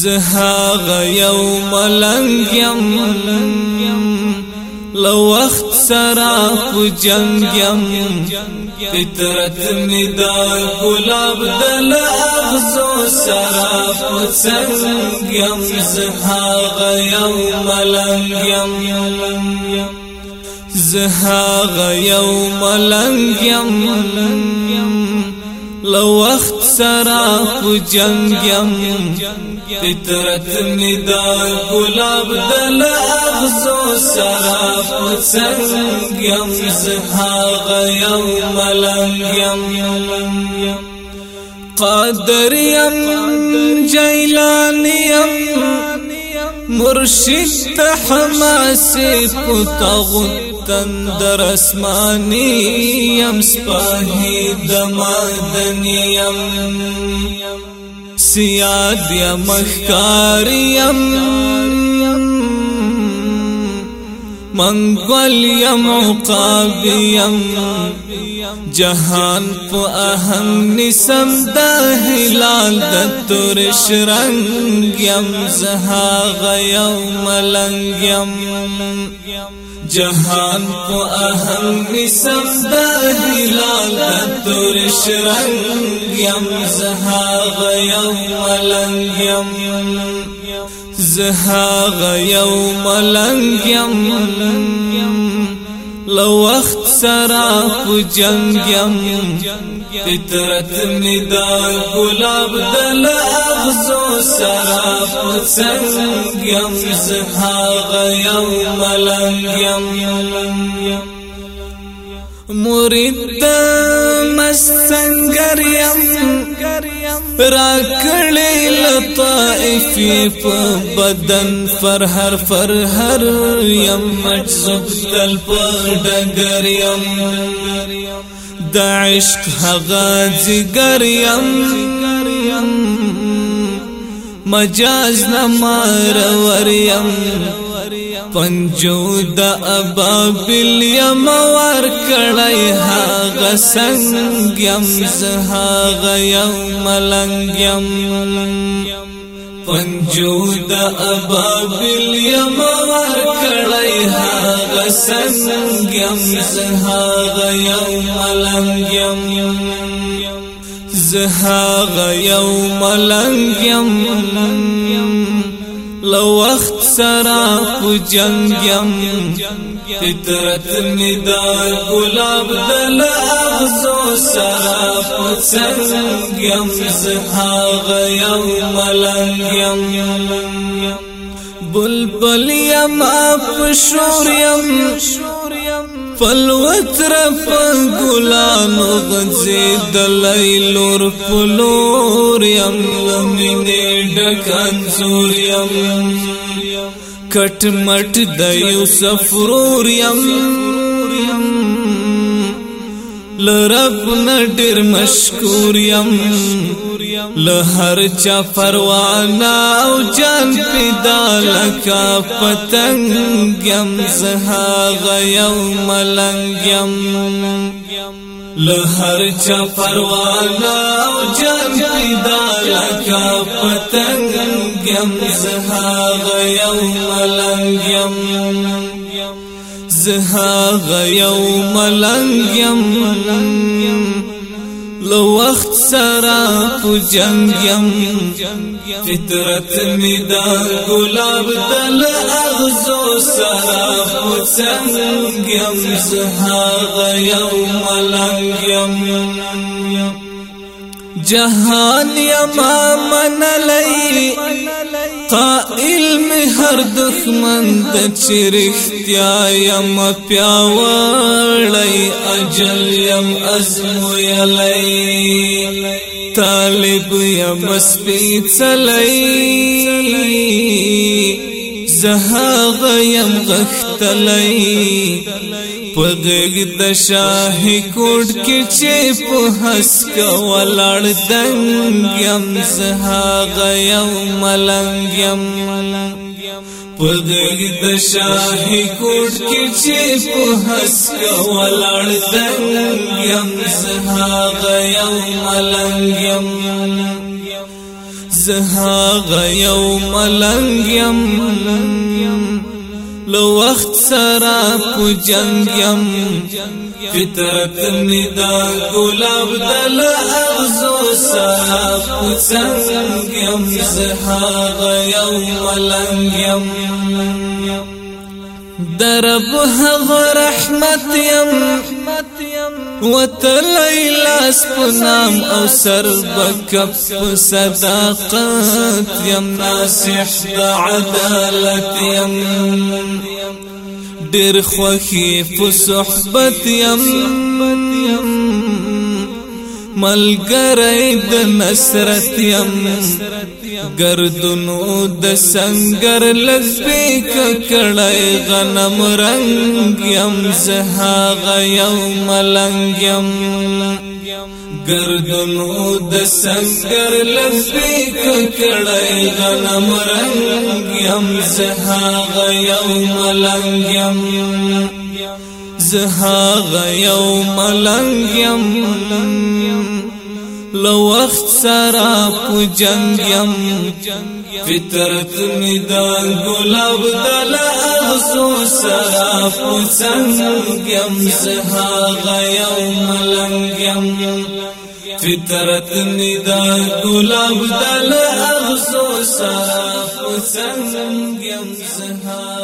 زها غيو ملنګ يم لو وخت سرا په جنگ يم فطرت می دا ګلاب دل افزو سرا په څنګ يم زها غيو ملنګ يم زها غيو ملنګ يم لو وخت سرا په جنگ يم تترت ندا گلاب دل افسوس سرا پسنگ یم زها غیم ملنگ یم قادر یم جیلانی یم مرشد حماس پتغت تندر اسمانی یم سپاہی دمادنی یم سیاد یا مخکار یم منگل یم عقابی یم جهان په اهم نسم دا هلال دا ترش رنگ یم زها غيو ملنګ یم جهان پو اهم نسم دا هلال دا ترش رنگ یم زها غيو ملنګ یم زها غيوم ملنگ يم لو اخت سرا په جنگ یم فطرت می گلاب دل اغزو سرا په څنګ يم زهاغ یو ملنگ مرید مستنگر یم راکړی لطائفی په بدن فر هر فر هر یم مجذوب تل په ډنګر یم عشق هغه ځګر یم مجاز نه مار ور یم پنجو د ابابل یم ور کړی هاغه سنگ یم زهاغه یم ملنګ یم پنجو د ابابل یم ور کړی هاغه سنگ یم زهاغه یم ملنګ یم زهاغه یم ملنګ یم لو وخت سرا کو جنگ يم فطرت ندا دا دل افسو سرا کو څنګ يم زها غيم ملنګ يم بلبل يم اپ شور يم فلوت رف ګلانو غزي د فلور يم لمنه ډک انزور یم کټ مټ د یوسف رور یم لرب نډر مشکور یم له هر چا پروانا او جان پیدا لکا پتنګ یم زها غ یوم لنګ یم لہر چا پروالا او جنگی دالا کا پتنگ یم زہا غیو ملنگ یم زہا غیو ملنگ یم لو وخت سرا په جنگ يم فطرت می دا ګلاب دل اغزو سرا په څنګ يم زه هغه يم ملنګ يم جهان یما من لئی قائل می هر دخمن د چرختیا یم پیاوړی اجل یم ازمو یلی طالب یم سپیڅلی زهاغ یم غخت تلئی پغغ د شاه کوټ کې چې په حس کا ولړ دنګ يم زها غيم ملنګ يم پدغ د شاهي کوټ کې چې په حس ولاړ دنګ يم زها غيوم لنګم زها غيوم لنګم لو وخت سرا په جنگ يم فطرت می دا ګلاب دل ارزو سرا په څنګ يم زها غيوم لن يم درب هغ رحمت يم وتلي لاس بنام او سر بكب صداقت یم ناسح دا عدالت خوخي دیر خوخی فسحبت یم ملگرئی دا نصرت یم گردونو د سنگر لزبی ککړای غنم رنگ يم زها غيم ملنګ يم گردونو د سنگر لزبی ککړای غنم رنگ يم زها غيم ملنګ يم زها غيم ملنګ يم لو وخت سرا په جنگ يم فطرت ميدان دا ګلاب دل افسوس سرا په څنګ يم زها غيوم لنګ يم فطرت ميدان دا ګلاب دل افسوس سرا په څنګ يم سها